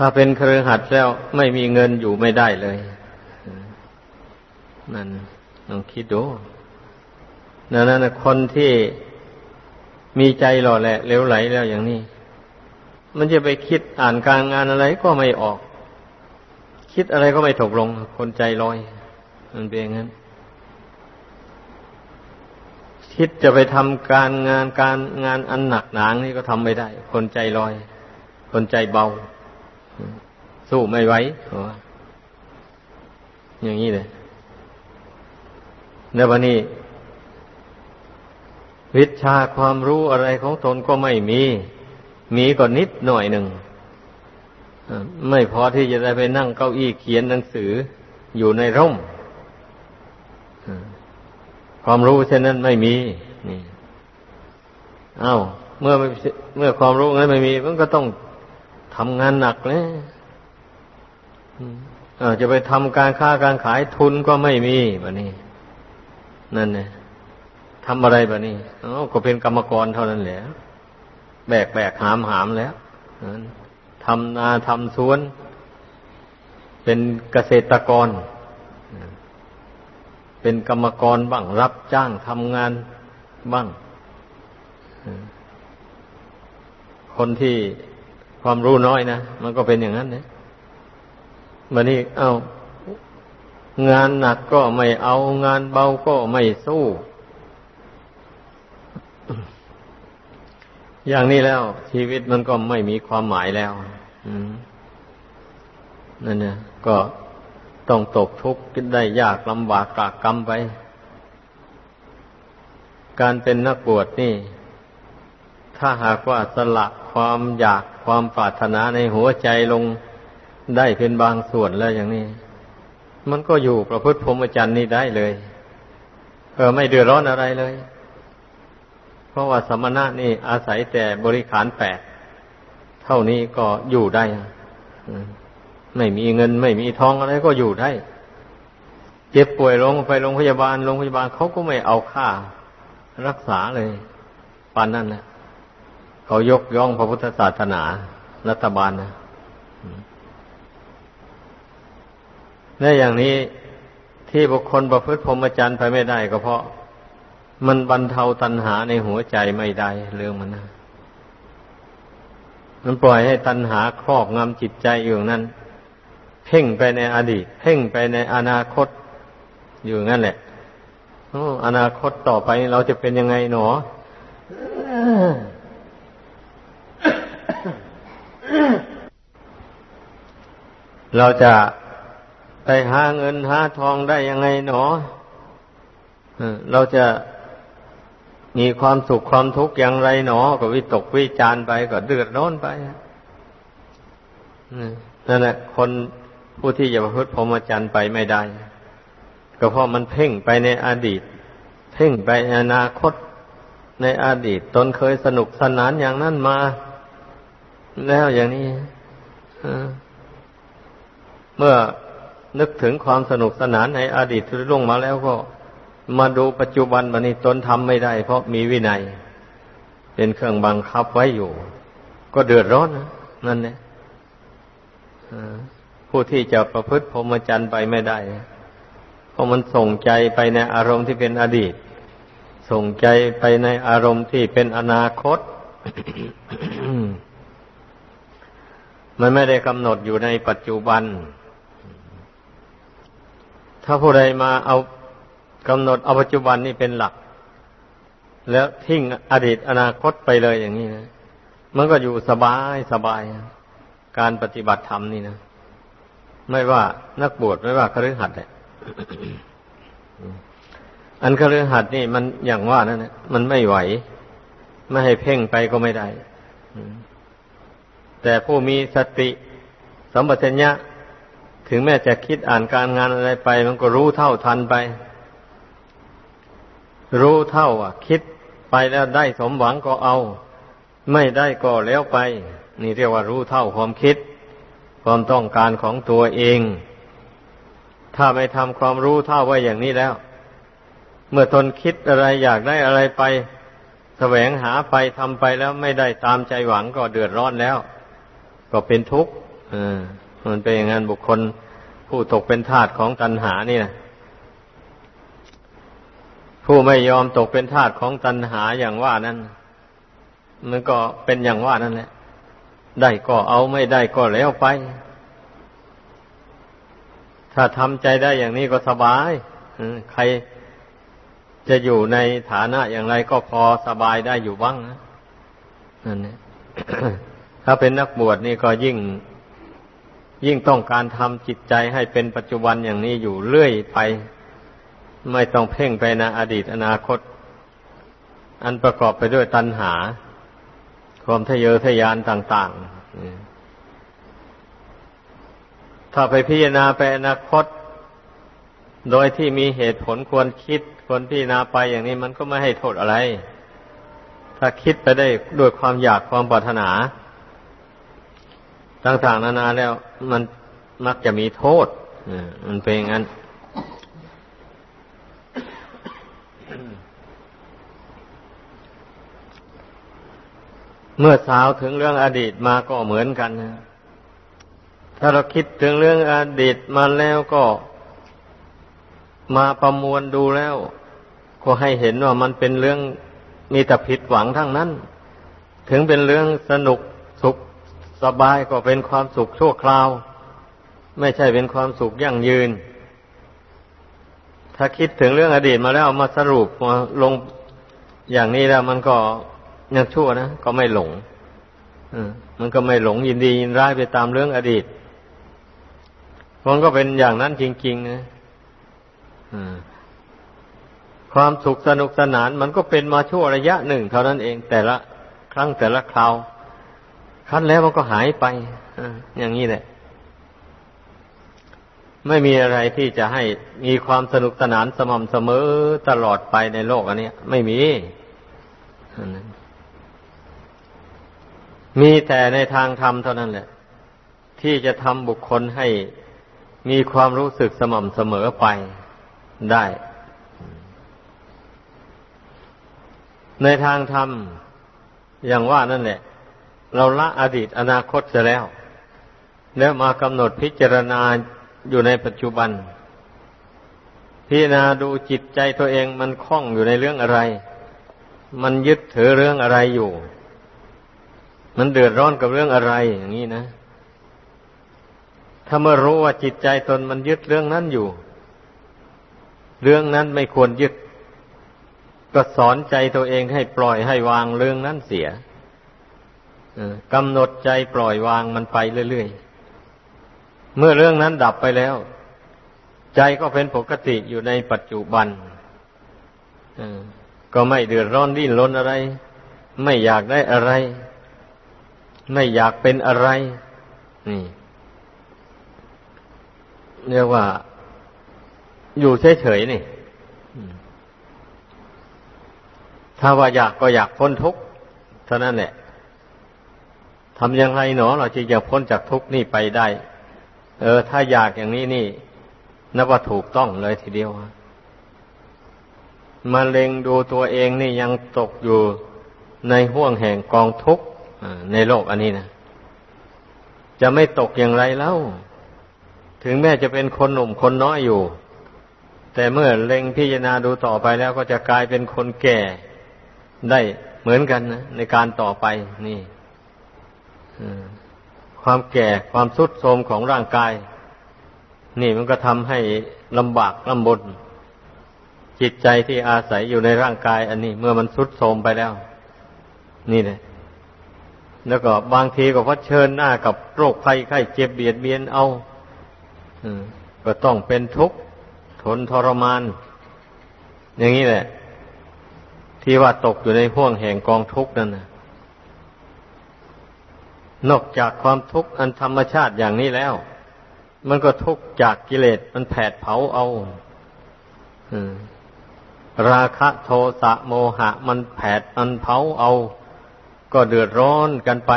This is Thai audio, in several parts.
ถ้าเป็นเครือขัดแล้วไม่มีเงินอยู่ไม่ได้เลยนั่นลองคิดดูนั่นนั่นคนที่มีใจหล่อแหละเลี้ยวไหลแล้วอย่างนี้ มันจะไปคิดอ่านการงานอะไรก็ไม่ออก คิดอะไรก็ไม่ถกลง คนใจลอย มันเป็นอย่างนั้นคิดจะไปทำการงานการงานอันหนักหนางนี่ก็ทำไม่ได้ คนใจลอย คนใจเบา สู้ไม่ไหวอย่างนี้เลยแล้ววันนี้ วิชาความรู้อะไรของตนก็ไม่มี มีก็นิดหน่อยหนึ่ง ไม่พอที่จะได้ไปนั่งเก้าอี้เขียนหนังสืออยู่ในร่ม ความรู้เช่นนั้นไม่มีนี่อา้า เมื่อเมื่อความรู้นั้นไม่มี มันก็ต้อง ทำงานหนักเลยจะไปทำการค้าการขายทุนก็ไม่มีแบบนี้ นั่นเนี่ยทำอะไรแบบนี้อ๋อก็เป็นกรรมกรเท่านั้นแหละแบกแบกหามหามแล้วทำนาทำสวน เป็นเกษตรกร เป็นกรรมกรบ้างรับจ้างทำงานบ้าง คนที่ ความรู้น้อยนะมันก็เป็นอย่างนั้นนี่ยวันนี้เอางานหนักก็ไม่เอางานเบาก็ไม่สู้ อย่างนี้แล้ว ชีวิตมันก็ไม่มีความหมายแล้วนั่นเนี่ยก็ต้องตกทุกข์ได้ยากลำบากกากกรรมไป การเป็นนักบวชนี่ ถ้าหากว่าสละความอยาก ความปรารถนาในหัวใจลงได้เป็นบางส่วนแล้วอย่างนี้ มันก็อยู่ประพฤติพรหมจรรย์นี่ได้เลยเออไม่เดือดร้อนอะไรเลย เพราะว่าสมณะนี่อาศัยแต่บริขารแปดเท่านี้ก็อยู่ได้ไม่มีเงินไม่มีทองอะไรก็อยู่ได้ เจ็บป่วยลงไปโรงพยาบาลโรงพยาบาลเขาก็ไม่เอาค่า รักษาเลยปานนั้นนะ เขายกย่องพระพุทธศาสนา รัฐบาลนะในอย่างนี้ที่บุคคลประพฤติพรหมจรรย์ไปไม่ได้ก็เพราะ มันบรรเทาตัณหาในหัวใจไม่ได้เรื่องมันนะมันปล่อยให้ตัณหาครอบงำจิตใจอยู่นั้น เพ่งไปในอดีต เพ่งไปในอนาคตอยู่งั้นแหละอนาคตต่อไปเราจะเป็นยังไงหนอ เราจะไปหาเงินหาทองได้ยังไงหนอเราจะมีความสุขความทุกข์อย่างไรหนอ ก็วิตกวิจารไปก็เดือดร้อนไปนั่นแหละคนผู้ที่จะประพฤติพรหมจรรย์ไปไม่ได้ ก็เพราะมันเพ่งไปในอดีต เพ่งไปในอนาคตในอดีต ตนเคยสนุกสนานอย่างนั้นมา แล้วอย่างนี้เมื่อนึกถึงความสนุกสนานในอดีตที่ล่วงมาแล้วก็ มาดูปัจจุบันบันนี้ตนทำไม่ได้ เพราะมีวินัย เป็นเครื่องบังคับไว้อยู่ ก็เดือดร้อนนะนั่นเนี่ยผู้ที่จะประพฤติพรหมจรรย์ไปไม่ได้ เพราะมันส่งใจไปในอารมณ์ที่เป็นอดีต ส่งใจไปในอารมณ์ที่เป็นอนาคต มันไม่ได้กำหนดอยู่ในปัจจุบัน ถ้าผู้ใดมาเอากำหนดเอาปัจจุบันนี่เป็นหลัก แล้วทิ้งอดีตอนาคตไปเลยอย่างนี้นะ มันก็อยู่สบายสบายการปฏิบัติธรรมนี่นะ ไม่ว่านักบวชไม่ว่าคฤหัสถ์แหละอันคฤหัสถ์นี่มันอย่างว่านั่นนะมันไม่ไหว ไม่ให้เพ่งไปก็ไม่ได้ แต่ผู้มีสติสัมปชัญญะ ถึงแม้จะคิดอ่านการงานอะไรไป มันก็รู้เท่าทันไป รู้เท่าอะ คิดไปแล้วได้สมหวังก็เอา ไม่ได้ก็แล้วไป นี่เรียกว่ารู้เท่าความคิด ความต้องการของตัวเอง ถ้าไม่ทำความรู้เท่าไว้อย่างนี้แล้ว เมื่อทนคิดอะไรอยากได้อะไรไป แสวงหาไปทำไปแล้วไม่ได้ตามใจหวังก็เดือดร้อนแล้ว ก็เป็นทุกข์อมันเป็นอย่างนั้นบุคคลผู้ตกเป็นทาสของตัณหานี่นะผู้ไม่ยอมตกเป็นทาสของตัณหาอย่างว่านั้น มันก็เป็นอย่างว่านั่นแหละ ได้ก็เอาไม่ได้ก็แล้วไป ถ้าทำใจได้อย่างนี้ก็สบายใครจะอยู่ในฐานะอย่างไรก็พอสบายได้อยู่บ้างนะนั่นเนี่ย ถ้าเป็นนักบวชนี่ก็ยิ่ง ยิ่งต้องการทำจิตใจให้เป็นปัจจุบันอย่างนี้อยู่เรื่อยไป ไม่ต้องเพ่งไปในอดีตอนาคต อันประกอบไปด้วยตัณหา ความทะเยอทะยานต่างๆ ถ้าไปพิจารณาไปอนาคต โดยที่มีเหตุผลควรคิดควรพิจารณาไปอย่างนี้มันก็ไม่ให้โทษอะไร ถ้าคิดไปได้ด้วยความอยากความปรารถนา ต่างๆนานาแล้ว มันมักจะมีโทษมันเป็นอย่างนั้นเมื่อสาวถึงเรื่องอดีตมาก็เหมือนกันนะถ้าเราคิดถึงเรื่องอดีตมาแล้วก็ มาประมวลดูแล้ว ก็ให้เห็นว่ามันเป็นเรื่องมีแต่ผิดหวังทั้งนั้น ถึงเป็นเรื่องสนุกสุข สบายก็เป็นความสุขชั่วคราว ไม่ใช่เป็นความสุขยั่งยืน ถ้าคิดถึงเรื่องอดีตมาแล้วมาสรุปมาลงอย่างนี้แล้วมันก็ยังชั่วนะก็ไม่หลงมันก็ไม่หลงยินดียินร้ายไปตามเรื่องอดีตมันก็เป็นอย่างนั้นจริงๆนะความสุขสนุกสนานมันก็เป็นมาชั่วระยะหนึ่งเท่านั้นเองแต่ละครั้งแต่ละคราว คั้นแล้วมันก็หายไปอย่างนี้แหละ ไม่มีอะไรที่จะให้มีความสนุกสนานสม่ำเสมอตลอดไปในโลกอันนี้ไม่มี มีแต่ในทางธรรมเท่านั้นแหละ ที่จะทำบุคคลให้มีความรู้สึกสม่ำเสมอไปได้ ในทางธรรมอย่างว่านั่นแหละ เราละอดีตอนาคตเสียแล้ว แล้วมากำหนดพิจารณาอยู่ในปัจจุบัน พิจารณาดูจิตใจตัวเองมันคล้องอยู่ในเรื่องอะไร มันยึดถือเรื่องอะไรอยู่ มันเดือดร้อนกับเรื่องอะไรอย่างนี้นะ ถ้าเมื่อรู้ว่าจิตใจตนมันยึดเรื่องนั้นอยู่ เรื่องนั้นไม่ควรยึด ก็สอนใจตัวเองให้ปล่อยให้วางเรื่องนั้นเสีย กำหนดใจปล่อยวางมันไปเรื่อยๆ เมื่อเรื่องนั้นดับไปแล้ว ใจก็เป็นปกติอยู่ในปัจจุบันก็ไม่เดือดร้อนดิ้นรนอะไร ไม่อยากได้อะไร ไม่อยากเป็นอะไร นี่เรียกว่า อยู่เฉยๆนี่ถ้าว่าอยากก็อยากพ้นทุกข์เท่านั้นแหละ ทำยังไงหนอเราจึงจะพ้นจากทุกข์นี่ไปได้ เออ ถ้าอยากอย่างนี้นี่นับว่าถูกต้องเลยทีเดียวมาเล็งดูตัวเองนี่ยังตกอยู่ในห่วงแห่งกองทุกข์ในโลกอันนี้นะจะไม่ตกอย่างไรแล้ว ถึงแม้จะเป็นคนหนุ่มคนน้อยอยู่ แต่เมื่อเล็งพิจารณาดูต่อไปแล้วก็จะกลายเป็นคนแก่ได้เหมือนกันนะในการต่อไปนี่ ความแก่ความสุดโทมของร่างกาย นี่มันก็ทำให้ลำบากลำบนจิตใจที่อาศัยอยู่ในร่างกาย อันนี้ เมื่อมันสุดโทมไปแล้ว นี่เลยแล้วก็บางทีก็เผชิญหน้ากับโรคภัยไข้เจ็บเบียดเบียนเอาก็ต้องเป็นทุกข์ทนทรมาน อย่างนี้แหละ ที่ว่าตกอยู่ในห่วงแห่งกองทุกข์นั่นนะ นอกจากความทุกข์อันธรรมชาติอย่างนี้แล้ว มันก็ทุกข์จากกิเลสมันแผดเผาเอาราคะโทสะโมหะ มันแผดมันเผาเอา ก็เดือดร้อนกันไป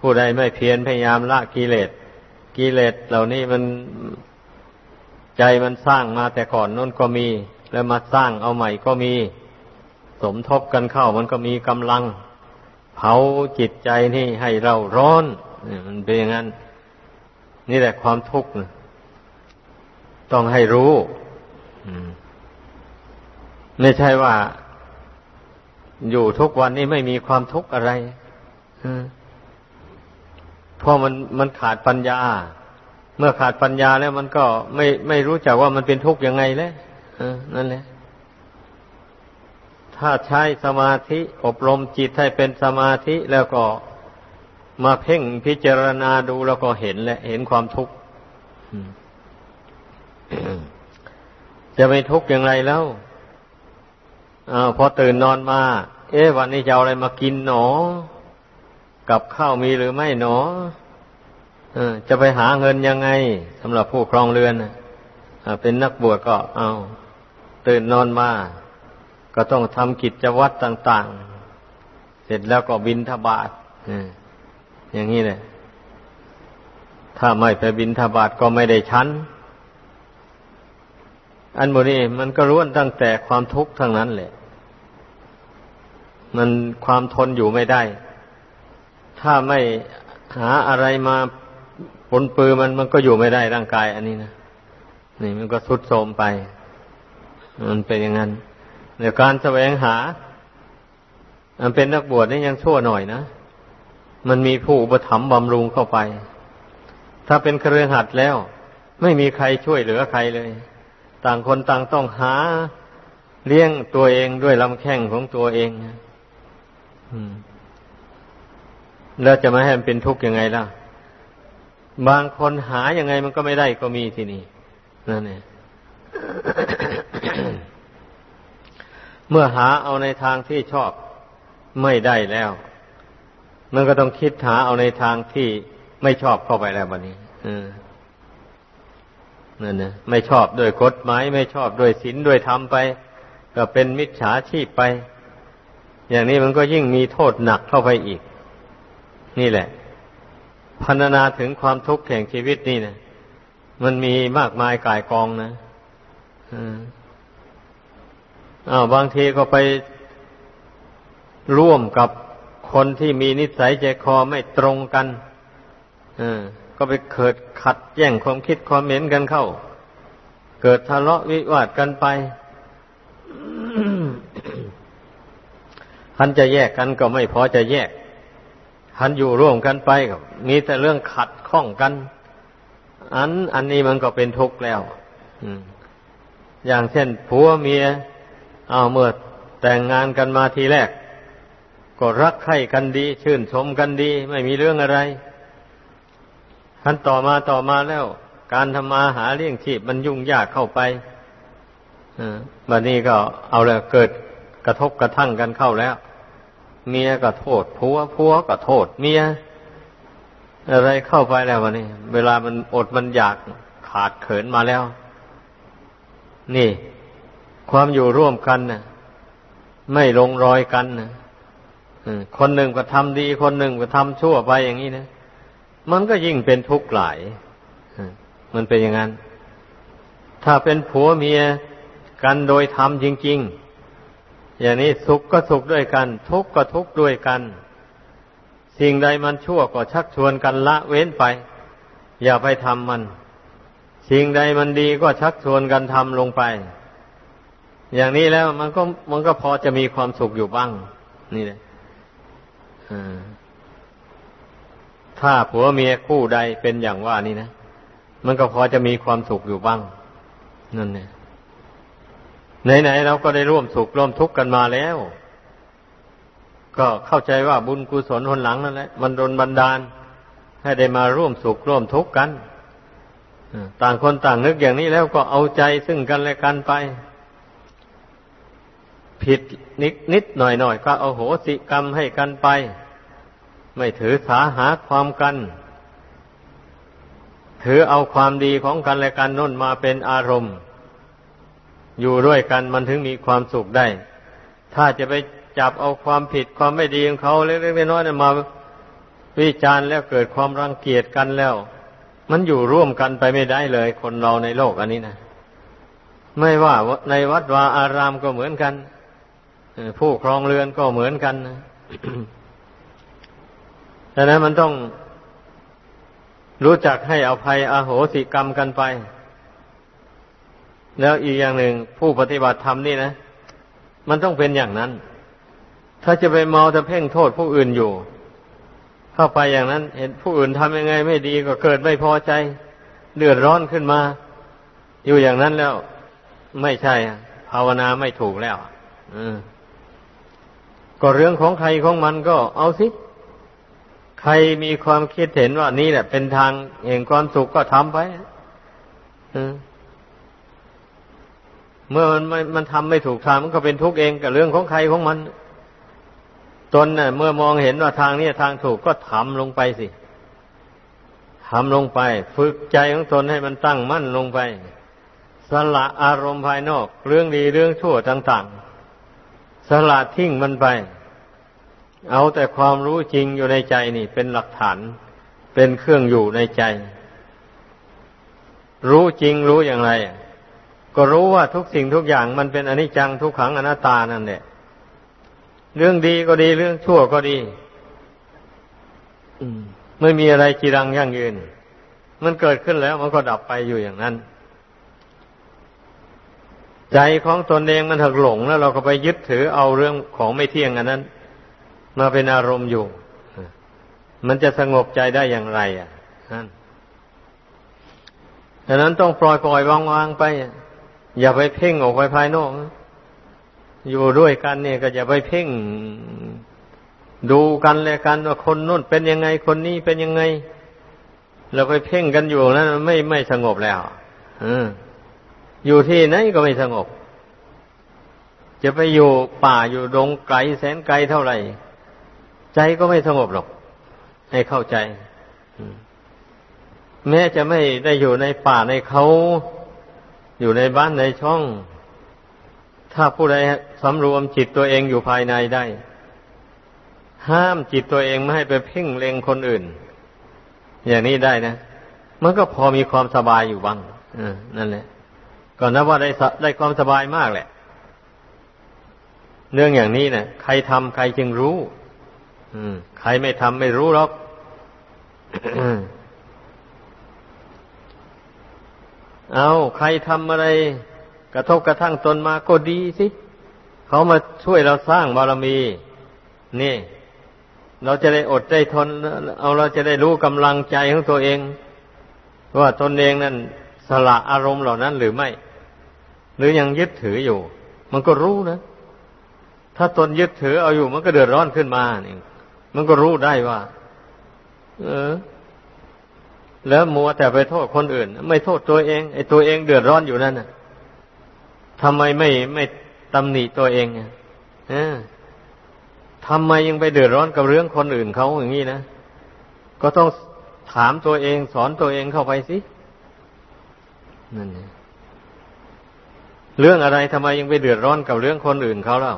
ผู้ใดไม่เพียรพยายามละกิเลสกิเลสเหล่านี้มันใจมันสร้างมาแต่ก่อนนู้นก็มี แล้วมาสร้างเอาใหม่ก็มี สมทบกันเข้ามันก็มีกำลัง เผาจิตใจนี่ให้เราร้อนมันเป็นอย่างนั้น นี่แหละความทุกข์ต้องให้รู้ไม่ใช่ว่า อยู่ทุกวันนี้ไม่มีความทุกข์อะไรเพราะมันมันขาดปัญญา เมื่อขาดปัญญาแล้วมันก็ไม่ไม่รู้จักว่ามันเป็นทุกข์ยังไงแล้วนั่นแหละ ถ้าใช้สมาธิอบรมจิตให้เป็นสมาธิแล้วก็มาเพ่งพิจารณาดูแล้วก็เห็นแหละเห็นความทุกข์จะไม่ทุกข์อย่างไรแล้วอพอตื่นนอนมา เอ๊ะวันนี้จะเอาอะไรมากินหนอ กับข้าวมีหรือไม่หนออจะไปหาเงินยังไงสำหรับผู้ครองเรือนเป็นนักบวชก็เอา ตื่นนอนมา ก็ต้องทำกิจวัตรต่าง ๆ เสร็จแล้วก็บินทบาทอย่างนี้เลยถ้าไม่ไปบินทบาทก็ไม่ได้ชั้น อันโมนี้มันก็ร้วนตั้งแต่ความทุกข์ทั้งนั้นแหละ มันความทนอยู่ไม่ได้ ถ้าไม่หาอะไรมาปนปือมันมันก็อยู่ไม่ได้ร่างกาย อันนี้นะนี่มันก็ทุดโทรมไป มันเป็นอย่างนั้น ในการแสวงหามันเป็นนักบวชนี่ยังชั่วหน่อยนะ มันมีผู้อุปถัมภ์บำรุงเข้าไป ถ้าเป็นเครือขัดแล้ว ไม่มีใครช่วยเหลือใครเลย ต่างคนต่างต้องหาเลี้ยงตัวเองด้วยลำแข้งของตัวเองแล้วจะมาให้มันเป็นทุกข์ยังไงล่ะ บางคนหายังไงมันก็ไม่ได้ก็มีที่นี่นั่นเอง เมื่อหาเอาในทางที่ชอบไม่ได้แล้ว มันก็ต้องคิดหาเอาในทางที่ไม่ชอบเข้าไปแล้ววันนี้นั่นนะไม่ชอบด้วยกฎหมายไม่ชอบด้วยศีลด้วยธรรมไป ก็เป็นมิจฉาชีพไป อย่างนี้มันก็ยิ่งมีโทษหนักเข้าไปอีก นี่แหละพันนาถึงความทุกข์แห่งชีวิตนี่นะมันมีมากมายกายกองนะ อ้าวบางทีก็ไปร่วมกับคนที่มีนิสัยใจคอไม่ตรงกันอก็ไปเกิดขัดแย่งความคิดความเห็นกันเข้า เกิดทะเลาะวิวาทกันไปท่านจะแยกกันก็ไม่พอจะแยกท่านอยู่ร่วมกันไปก็มีแต่เรื่องขัดข้องกัน อันอันนี้มันก็เป็นทุกข์แล้วอย่างเช่นผัวเมีย เอาเมื่อแต่งงานกันมาทีแรก ก็รักใคร่กันดี ชื่นชมกันดี ไม่มีเรื่องอะไรขั้นต่อมาต่อมาแล้ว การทำมาหาเลี้ยงชีพมันยุ่งยากเข้าไปบัดนี้ก็เอาเลยเกิดกระทบกระทั่งกันเข้าแล้ว เมียก็โทษผัวผัวก็โทษ เมีย อะไรเข้าไปแล้ววันนี้ เวลามันอดมันอยากขาดเขินมาแล้ว นี่ ความอยู่ร่วมกันนะไม่ลงรอยกันนะคนหนึ่งก็ทำดี คนหนึ่งก็ทำชั่วไปอย่างนี้นะมันก็ยิ่งเป็นทุกข์หลายมันเป็นอย่างนั้น ถ้าเป็นผัวเมียกันโดยธรรมจริง ๆ อย่างนี้สุขก็สุขด้วยกัน ทุกข์ก็ทุกข์ด้วยกัน สิ่งใดมันชั่วก็ชักชวนกันละเว้นไป อย่าไปทำมัน สิ่งใดมันดีก็ชักชวนกันทำลงไป อย่างนี้แล้วมันก็มันก็พอจะมีความสุขอยู่บ้าง นี่แหละถ้าผัวเมียคู่ใดเป็นอย่างว่านี่นะมันก็พอจะมีความสุขอยู่บ้าง นั่นเนี่ยไหนๆเราก็ได้ร่วมสุขร่วมทุกข์กันมาแล้ว ก็เข้าใจว่าบุญกุศลหนหลังนั่นแหละมันโดนบันดาล ให้ได้มาร่วมสุขร่วมทุกข์กันต่างคนต่างนึกอย่างนี้แล้วก็เอาใจซึ่งกันและกันไป ผิดนิดนิดหน่อยหน่อยก็เอาโหสิกรรมให้กันไป ไม่ถือสาหาความกัน ถือเอาความดีของกันและกันน้นมาเป็นอารมณ์ อยู่ด้วยกันมันถึงมีความสุขได้ ถ้าจะไปจับเอาความผิดความไม่ดีของเขาเล็กๆน้อยๆมาวิจารณ์แล้วเกิดความรังเกียจกันแล้ว มันอยู่ร่วมกันไปไม่ได้เลย คนเราในโลกอันนี้นะไม่ว่าในวัดวาอารามก็เหมือนกัน ผู้ครองเรือนก็เหมือนกันนะดังนั้นมันต้องรู้จักให้อภัยอโหสิกรรมกันไป แล้วอีกอย่างหนึ่งผู้ปฏิบัติธรรมนี่นะ มันต้องเป็นอย่างนั้น ถ้าจะไปเมาจะเพ่งโทษผู้อื่นอยู่ เข้าไปอย่างนั้น เห็นผู้อื่นทำยังไง ไม่ดีก็เกิดไม่พอใจ เดือดร้อนขึ้นมา อยู่อย่างนั้นแล้ว ไม่ใช่ ภาวนาไม่ถูกแล้ว อืม ก็เรื่องของใครของมันก็เอาสิ ใครมีความคิดเห็นว่านี่แหละ เป็นทางแห่งความสุขก็ทำไปเมื่อมันมันทำไม่ถูกทางมันก็เป็นทุกข์เองกับเรื่องของใครของมัน ตนเน่ะ เมื่อมองเห็นว่าทางนี้ทางถูกก็ทำลงไปสิทำลงไป ฝึกใจของตนให้มันตั้งมั่นลงไป สละอารมณ์ภายนอก เรื่องดีเรื่องชั่วต่าง ๆ สละทิ้งมันไป เอาแต่ความรู้จริงอยู่ในใจนี่ เป็นหลักฐาน เป็นเครื่องอยู่ในใจ รู้จริงรู้อย่างไร ก็รู้ว่าทุกสิ่งทุกอย่างมันเป็นอนิจจังทุกขังอนัตตานั่นแหละเรื่องดีก็ดีเรื่องชั่วก็ดีไม่มีอะไรจีรังยั่งยืน มันเกิดขึ้นแล้วมันก็ดับไปอยู่อย่างนั้น ใจของตนเองมันถักหลงแล้วเราก็ไปยึดถือเอาเรื่องของไม่เที่ยงอันนั้น มาเป็นอารมณ์อยู่ มันจะสงบใจได้อย่างไร อะดังนั้นต้องปล่อยปล่อยวางวางไป อย่าไปเพ่งออกไปภายนอก อยู่ด้วยกันเนี่ยก็อย่าไปเพ่ง ดูกันเลยกันว่าคนนู้นเป็นยังไงคนนี้เป็นยังไง เราไปเพ่งกันอยู่นั้นไม่ไม่สงบแล้ว อืม อยู่ที่ไหนก็ไม่สงบ จะไปอยู่ป่าอยู่ดงไกลแสนไกลเท่าไหร่ ใจก็ไม่สงบหรอก ให้เข้าใจ แม้จะไม่ได้อยู่ในป่าในเขา อยู่ในบ้านในช่อง ถ้าผู้ใดสำรวมจิตตัวเองอยู่ภายในได้ ห้ามจิตตัวเองไม่ให้ไปเพ่งเล็งคนอื่น อย่างนี้ได้นะ มันก็พอมีความสบายอยู่บ้างนั่นแหละ ก็นับว่าได้ได้ความสบายมากแหละ เรื่องอย่างนี้เนะ่ยใครทำใครจึงรู้ อืม ใครไม่ทำไม่รู้หรอกเอาใครทำอะไร กระทบกระทั่งตนมาก็ดีสิเขามาช่วยเราสร้างบารมี นี่ เราจะได้อดได้ทน เอาเราจะได้รู้กำลังใจของตัวเอง ว่าตนเองนั้นสละอารมณ์เหล่านั้นหรือไม่ หรือยังยึดถืออยู่ มันก็รู้นะ ถ้าตนยึดถือเอาอยู่ มันก็เดือดร้อนขึ้นมานี่มันก็รู้ได้ว่า เออ แล้วมัวแต่ไปโทษคนอื่น ไม่โทษตัวเองไอ้ตัวเองเดือดร้อนอยู่นั่นน่ะทำไมไม่ไม่ตำหนิตัวเองอะทำไมยังไปเดือดร้อนกับเรื่องคนอื่นเขาอย่างนี้นะก็ต้องถามตัวเองสอนตัวเองเข้าไปสินั่นเอง เรื่องอะไรทำไมยังไปเดือดร้อนกับเรื่องคนอื่นเขาเล่า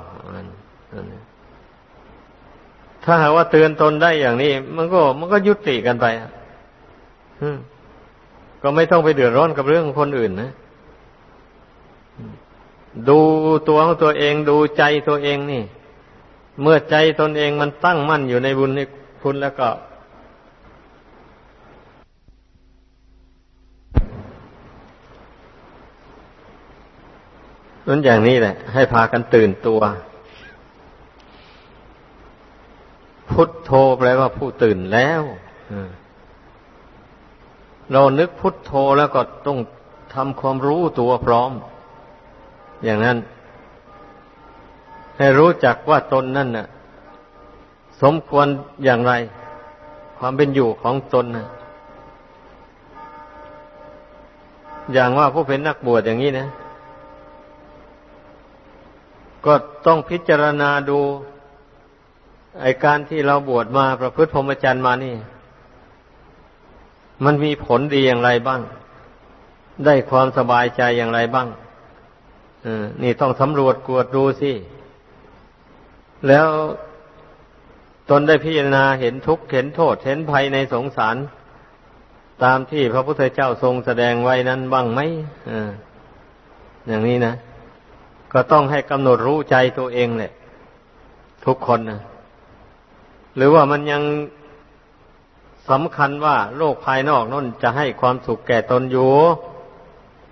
ถ้าหากว่าเตือนตนได้อย่างนี้ มันก็ มันก็ยุติกันไปก็ไม่ต้องไปเดือดร้อนกับเรื่องคนอื่นนะดูตัวของตัวเองดูใจตัวเองนี่ เมื่อใจตนเองมันตั้งมั่นอยู่ในบุญในคุณแล้วก็ นั้นอย่างนี้แหละ ให้พากันตื่นตัว พุทโธแปลว่าผู้ตื่นแล้วเรานึกพุทโธแล้วก็ต้องทำความรู้ตัวพร้อม อย่างนั้น ให้รู้จักว่าตนนั่นน่ะ สมควรอย่างไร ความเป็นอยู่ของตนนะอย่างว่าผู้เป็นนักบวชอย่างนี้นะ ก็ต้องพิจารณาดู ไอการที่เราบวชมาประพฤติพรหมจรรย์มานี่ มันมีผลดีอย่างไรบ้าง ได้ความสบายใจอย่างไรบ้างอนี่ต้องสำรวจกวดดูสิ แล้วตนได้พิจารณาเห็นทุกข์เห็นโทษ เห็นภัยในสงสาร ตามที่พระพุทธเจ้าทรงแสดงไว้นั้นบ้างไหมออย่างนี้นะ ก็ต้องให้กำหนดรู้ใจตัวเองแหละทุกคนนะหรือว่ามันยังสำคัญว่าโลกภายนอกนั่นจะให้ความสุขแก่ตนอยู่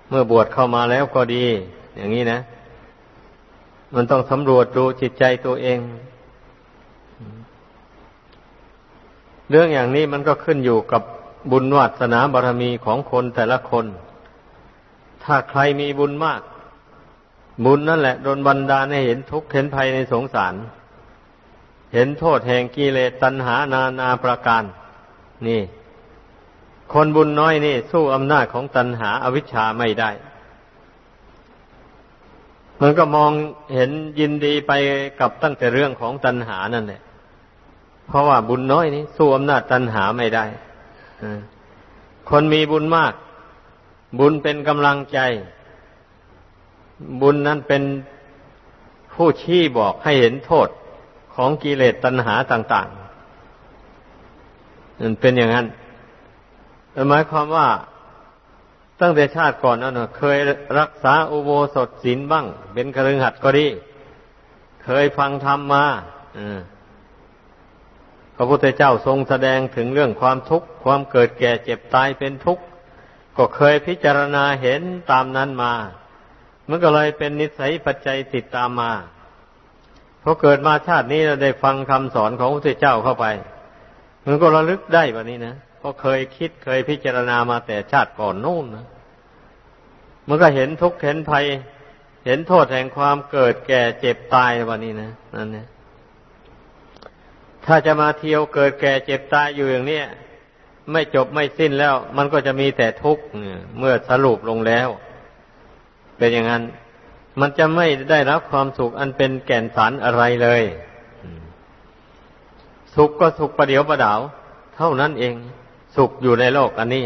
เมื่อบวชเข้ามาแล้วก็ดี อย่างนี้นะ มันต้องสำรวจดูจิตใจตัวเอง เรื่องอย่างนี้มันก็ขึ้นอยู่กับบุญวัสนาบารรมีของคนแต่ละคน ถ้าใครมีบุญมาก บุญนั่นแหละโดนบันดาลให้เห็นทุกข์เห็นภัยในสงสาร เห็นโทษแห่งกิเลสตัณหานานาประการ นี่ คนบุญน้อยนี่ สู้อำนาจของตัณหาอาวิชชาไม่ได้ มันก็มองเห็นยินดีไปกับตั้งแต่เรื่องของตัณหานั่นแหละเพราะว่าบุญน้อยนี่สู้อำนาจตัณหาไม่ได้คนมีบุญมาก บุญเป็นกำลังใจ บุญนั้นเป็นผู้ชี้บอกให้เห็นโทษของกิเลสตัณหาต่างๆมันเป็นอย่างนั้นหมายความว่าตั้งแต่ชาติก่อนนั่นเคยรักษาอุโบสถศีลบ้าง เป็นกระลึงหัดก็ดี เคยฟังธรรมมาพระพุทธเจ้าทรงแสดงถึงเรื่องความทุกข์ความเกิดแก่เจ็บตายเป็นทุกข์ ก็เคยพิจารณาเห็นตามนั้นมา มันก็เลยเป็นนิสัยปัจจัยติดตามมาพอเกิดมาชาตินี้เราได้ฟังคำสอนของพระพุทธเจ้าเข้าไป มันก็ระลึกได้แบบนี้นะเพราะเคยคิดเคยพิจารณามาแต่ชาติก่อนนู่นนะมันก็เห็นทุกข์เห็นภัย เห็นโทษแห่งความเกิดแก่เจ็บตายวันนี้นะนั่นเนี่ยถ้าจะมาเที่ยวเกิดแก่เจ็บตายอยู่อย่างนี้ไม่จบไม่สิ้นแล้ว มันก็จะมีแต่ทุกข์เมื่อสรุปลงแล้ว เป็นอย่างนั้น มันจะไม่ได้รับความสุขอันเป็นแก่นสารอะไรเลย สุขก็สุขประเดียวประดาว เท่านั้นเอง สุขอยู่ในโลกอันนี้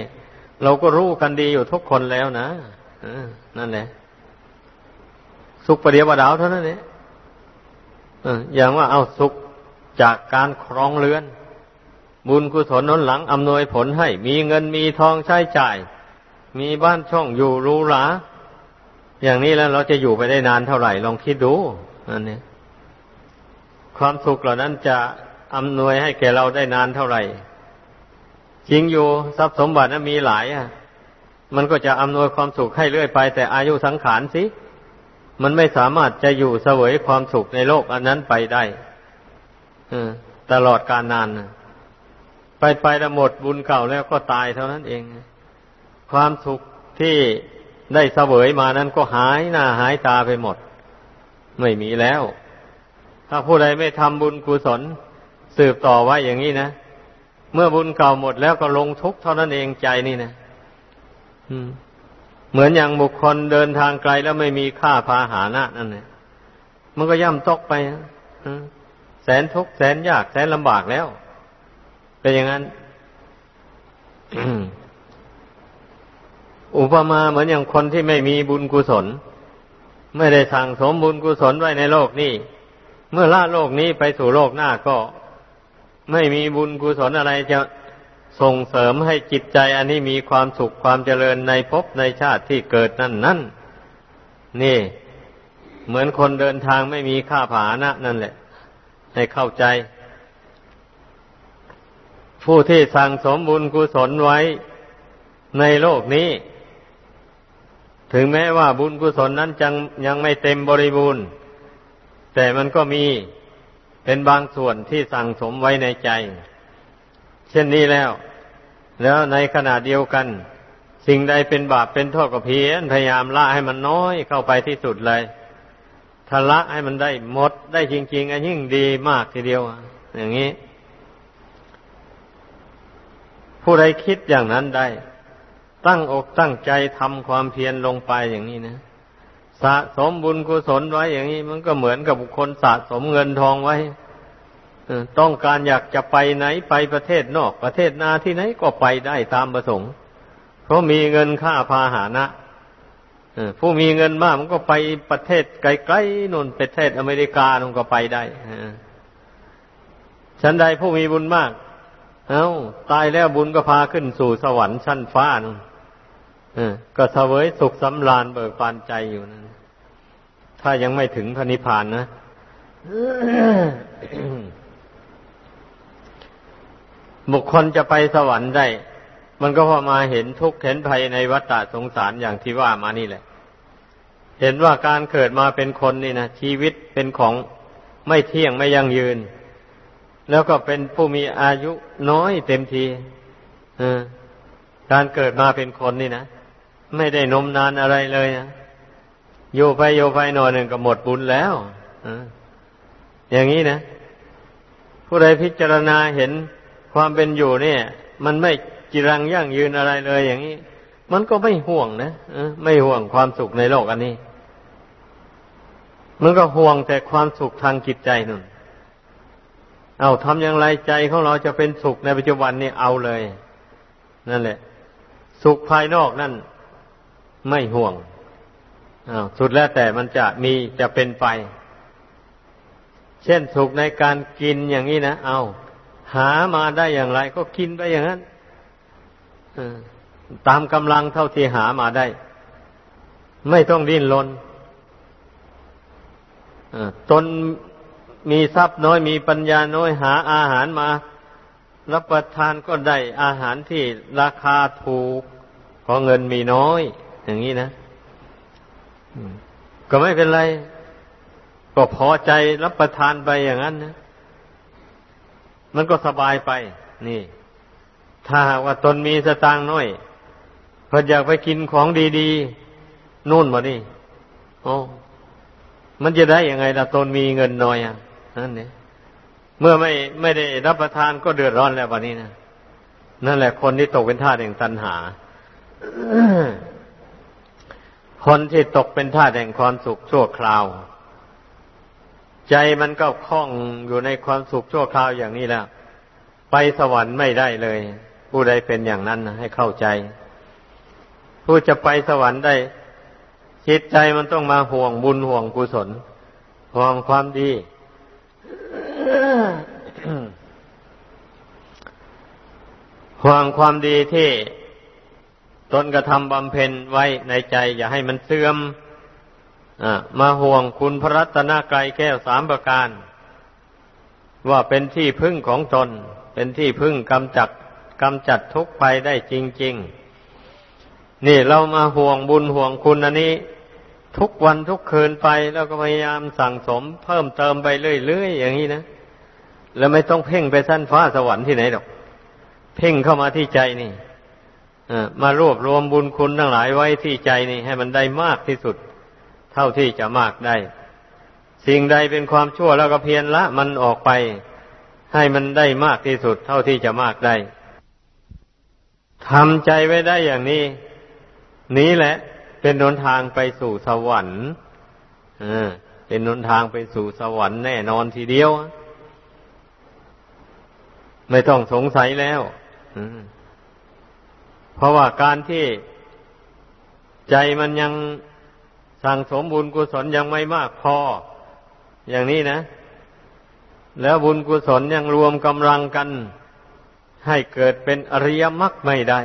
เราก็รู้กันดีอยู่ทุกคนแล้วนะนั่นแหละ สุขประเดียวประดาวเท่านั้นเองอย่างว่าเอาสุขจากการครองเรือน บุญกุศลน้นหลังอำนวยผลให้ มีเงินมีทองใช้จ่าย มีบ้านช่องอยู่รูหรา อย่างนี้แล้วเราจะอยู่ไปได้นานเท่าไหร่ลองคิดดูอันนี้ความสุขเหล่านั้นจะอำนวยให้แก่เราได้นานเท่าไหร่ จริงอยู่ทรัพย์สมบัตินั้นมีหลายอะ มันก็จะอำนวยความสุขให้เรื่อยไป แต่อายุสังขารสิมันไม่สามารถจะอยู่เสวยความสุขในโลกอันนั้นไปได้ตลอดการนานไปไปแล้วหมดบุญเก่าแล้วก็ตายเท่านั้นเอง ความสุขที่ ได้เสวยมานั้นก็หายหน้าหายตาไปหมด ไม่มีแล้ว ถ้าผู้ใดไม่ทำบุญกุศล สืบต่อไว้อย่างนี้นะ เมื่อบุญเก่าหมดแล้วก็ลงทุกข์เท่านั้นเองใจนี่นะเหมือนอย่างบุคคลเดินทางไกลแล้วไม่มีค่าพาหานะนั่นแหละมันก็ย่ำตกไปแสนทุกข์แสนยากแสนลำบากแล้ว เป็นอย่างนั้น อุปมาเหมือนอย่างคนที่ไม่มีบุญกุศล ไม่ได้สั่งสมบุญกุศลไว้ในโลกนี้เมื่อละโลกนี้ไปสู่โลกหน้าก็ ไม่มีบุญกุศลอะไรจะส่งเสริมให้จิตใจอันนี้มีความสุขความเจริญในภพในชาติที่เกิดนั่นนั่นนี่ เหมือนคนเดินทางไม่มีค่าผานะ นั่นแหละ ให้เข้าใจ ผู้ที่สั่งสมบุญกุศลไว้ในโลกนี้ ถึงแม้ว่าบุญกุศลนั้นจังยังไม่เต็มบริบูรณ์ แต่มันก็มีเป็นบางส่วนที่สั่งสมไว้ในใจ เช่นนี้แล้ว แล้วในขณะเดียวกัน สิ่งใดเป็นบาปเป็นโทษก็เพียรพยายามละให้มันน้อยเข้าไปที่สุดเลยถ้าละให้มันได้หมดได้จริง ๆอันยิ่งดีมากทีเดียว อย่างนี้ ผู้ใดคิดอย่างนั้นได้ ตั้งอกตั้งใจทำความเพียรลงไปอย่างนี้นะ สะสมบุญกุศลไว้อย่างนี้ มันก็เหมือนกับบุคคลสะสมเงินทองไว้ต้องการอยากจะไปไหนไปประเทศนอกประเทศนาที่ไหนก็ไปได้ตามประสงค์ เพราะมีเงินค่าพาหานะผู้มีเงินมากมันก็ไปประเทศไกลๆนนประเทศอเมริกามันก็ไปได้ฉันใดผู้มีบุญมาก เอา้าตายแล้วบุญก็พาขึ้นสู่สวรรค์ชั้นฟ้าน ก็เสวยสุขสำราญเบิกบานใจอยู่นั้น ถ้ายังไม่ถึงพระนิพพานนะบุคคลจะไปสวรรค์ได้ มันก็พอมาเห็นทุกข์เห็นภัยในวัฏฏะสงสารอย่างที่ว่ามานี่แหละ เห็นว่าการเกิดมาเป็นคนนี่นะชีวิตเป็นของไม่เที่ยงไม่ยั่งยืน แล้วก็เป็นผู้มีอายุน้อยเต็มทีการเกิดมาเป็นคนนี่นะ ไม่ได้นมนานอะไรเลยนะโยไปโย่ไปหน่อยหนึ่งก็หมดบุญแล้วอย่างนี้นะ ผู้ใดพิจารณาเห็นความเป็นอยู่เนี่ย มันไม่จิรังยั่งยืนอะไรเลย อย่างนี้ มันก็ไม่ห่วงนะไม่ห่วงความสุขในโลกอันนี้ มันก็ห่วงแต่ความสุขทางจิตใจนั่นเอาทำอย่างไรใจของเราจะเป็นสุขในปัจจุบันนี่เอาเลย นั่นแหละ สุขภายนอกนั่น ไม่ห่วงอาสุดแล้วแต่มันจะมีจะเป็นไป เช่นสุขในการกินอย่างนี้นะเอาหามาได้อย่างไร ก็กินไปอย่างนั้นตามกำลังเท่าที่หามาได้ ไม่ต้องดิ้นรนตนมีทรัพย์น้อยมีปัญญาน้อยหาอาหารมา รับประทานก็ได้อาหารที่ราคาถูกเพราะเงินมีน้อย อย่างนี้นะก็ไม่เป็นไร ก็พอใจรับประทานไปอย่างนั้นนะมันก็สบายไป นี่ ถ้าหากว่าตนมีสตางค์น้อยพออยากไปกินของดีๆนู่นมานี่โอ้มันจะได้ยังไงล่ะตนมีเงินน้อยอะนั่นเนี่ยเมื่อไม่ไม่ได้รับประทานก็เดือดร้อนแล้ววันนี้นะนั่นแหละคนที่ตกเป็นท่าแห่งตัณหา คนที่ตกเป็นท่าแห่งความสุขชั่วคราว ใจมันก็คล้องอยู่ในความสุขชั่วคราวอย่างนี้แล้วไปสวรรค์ไม่ได้เลย ผู้ใดเป็นอย่างนั้นนะให้เข้าใจ ผู้จะไปสวรรค์ได้ จิตใจมันต้องมาห่วงบุญห่วงกุศลห่วงความดีห่วงความดีที่ ตนกระทำบำเพ็ญไว้ในใจ อย่าให้มันเสื่อมอมาห่วงคุณพระรัตนกรแก้วสามประการ ว่าเป็นที่พึ่งของตน เป็นที่พึ่งกำจัดกำจัดทุกภัยได้จริง ๆ นี่เรามาห่วงบุญห่วงคุณอันนี้ ทุกวันทุกคืนไปแล้วก็พยายามสั่งสม เพิ่มเติมไปเรื่อยๆอย่างนี้นะแล้วไม่ต้องเพ่งไปสั้นฟ้าสวรรค์ที่ไหนหรอก เพ่งเข้ามาที่ใจนี่ มารวบรวมบุญคุณทั้งหลายไว้ที่ใจนี่ให้มันได้มากที่สุด เท่าที่จะมากได้ สิ่งใดเป็นความชั่วแล้วก็เพียรละ มันออกไป ให้มันได้มากที่สุด เท่าที่จะมากได้ทำใจไว้ได้อย่างนี้ นี้แหละ เป็นหนทางไปสู่สวรรค์เป็นหนทางไปสู่สวรรค์แน่นอนทีเดียว ไม่ต้องสงสัยแล้ว อืม เพราะว่าการที่ใจมันยังสั่งสมบุญกุศลยังไม่มากพอ อย่างนี้นะ แล้วบุญกุศลยังรวมกำลังกัน ให้เกิดเป็นอริยมรรคไม่ได้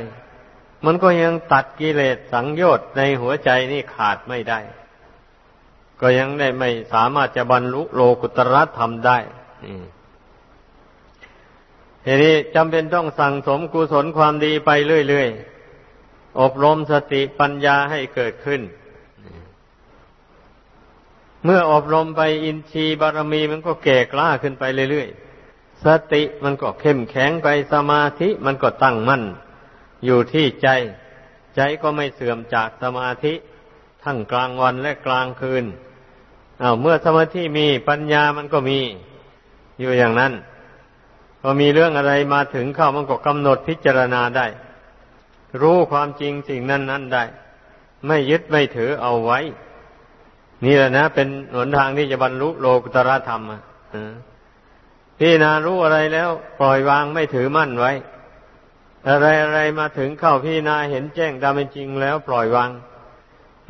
มันก็ยังตัดกิเลสสังโยชน์ในหัวใจนี่ขาดไม่ได้ ก็ยังได้ไม่สามารถจะบรรลุโลกุตระธรรมได้ ทีนี้จำเป็นต้องสั่งสมกุศลความดีไปเรื่อยๆ อบรมสติปัญญาให้เกิดขึ้น เมื่ออบรมไปอินทรีย์บารมีมันก็แก่กล้าขึ้นไปเรื่อยๆ สติมันก็เข้มแข็งไปสมาธิมันก็ตั้งมั่น อยู่ที่ใจ ใจก็ไม่เสื่อมจากสมาธิ ทั้งกลางวันและกลางคืนอา้าวเมื่อสมาธิมีปัญญามันก็มี อยู่อย่างนั้น พอมีเรื่องอะไรมาถึงเข้ามันก็กำหนดพิจารณาได้ รู้ความจริงสิ่งนั้นนั้นได้ ไม่ยึดไม่ถือเอาไว้ นี่แหละนะ เป็นหนทางที่จะบรรลุโลกุตระธรรมอะพี่นารู้อะไรแล้ว ปล่อยวางไม่ถือมั่นไว้ อะไรอะไรมาถึงเข้าพี่นาเห็นแจ้งตามเป็นจริงแล้ว ปล่อยวาง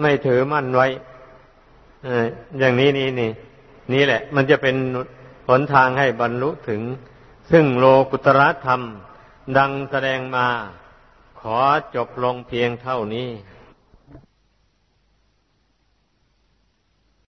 ไม่ถือมั่นไว้อย่างนี้นี่นี่นี่แหละ มันจะเป็นหนทางให้บรรลุถึง ซึ่งโลกุตรธรรมดังแสดงมา ขอจบลงเพียงเท่านี้